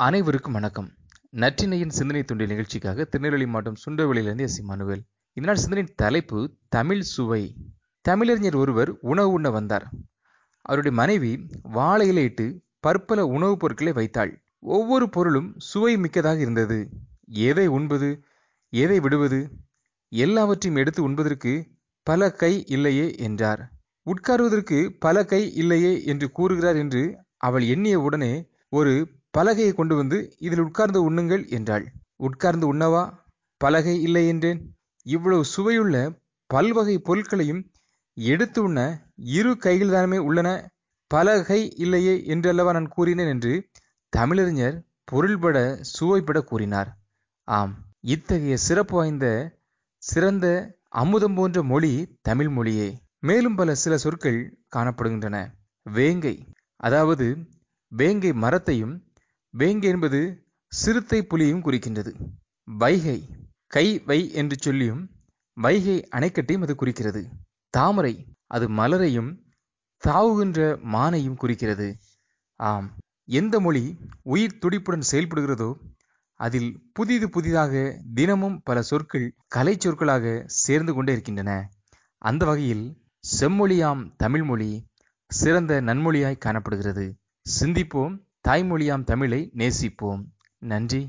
அனைவருக்கும் வணக்கம். நற்றினையின் சிந்தனை துண்டி நிகழ்ச்சிக்காக திருநெல்வேலி மாவட்டம் சுண்டவெளியிலிருந்து எஸ் மனுவேல். இதனால் சிந்தனையின் தலைப்பு தமிழ் சுவை. தமிழறிஞர் ஒருவர் உணவு உண்ண வந்தார். அவருடைய மனைவி வாழையில இட்டு பற்பல உணவுப் பொருட்களை வைத்தாள். ஒவ்வொரு பொருளும் சுவை மிக்கதாக இருந்தது. எதை உண்பது? எதை விடுவது? எல்லாவற்றையும் எடுத்து உண்பதற்கு பல கை இல்லையே என்றார். உட்காருவதற்கு பல கை இல்லையே என்று கூறுகிறார் என்று அவள் எண்ணிய உடனே ஒரு பலகையை கொண்டு வந்து இதில் உட்கார்ந்து உண்ணுங்கள் என்றாள். உட்கார்ந்து உண்ணவா? பலகை இல்லை என்றேன். இவ்வளவு சுவையுள்ள பல்வகை பொருட்களையும் எடுத்து உண்ண இரு கைகள் தானமே உள்ளன. பலகை இல்லையே என்றல்லவா நான் கூறினேன் என்று தமிழறிஞர் பொருள்பட சுவைப்பட கூறினார். ஆம் இத்தகைய சிறப்பு வாய்ந்த சிறந்த அமுதம் போன்ற மொழி தமிழ் மொழியே. மேலும் பல சில சொற்கள் காணப்படுகின்றன. வேங்கை அதாவது வேங்கை மரத்தையும் வேங்கை என்பது சிறுத்தை புலியும் குறிக்கின்றது. வைகை கை வை என்று சொல்லியும் வைகை அணைக்கட்டையும் அது குறிக்கிறது. தாமரை அது மலரையும் தாவுகின்ற மானையும் குறிக்கிறது. ஆம் எந்த மொழி உயிர் துடிப்புடன் செயல்படுகிறதோ அதில் புதிது புதிதாக தினமும் பல சொற்கள் கலை சொற்களாக சேர்ந்து கொண்டே இருக்கின்றன. அந்த வகையில் செம்மொழியாம் தமிழ்மொழி சிறந்த நன்மொழியாய் காணப்படுகிறது. சிந்திப்போம் தாய்மொழியாம் தமிழை நேசிப்போம். நன்றி.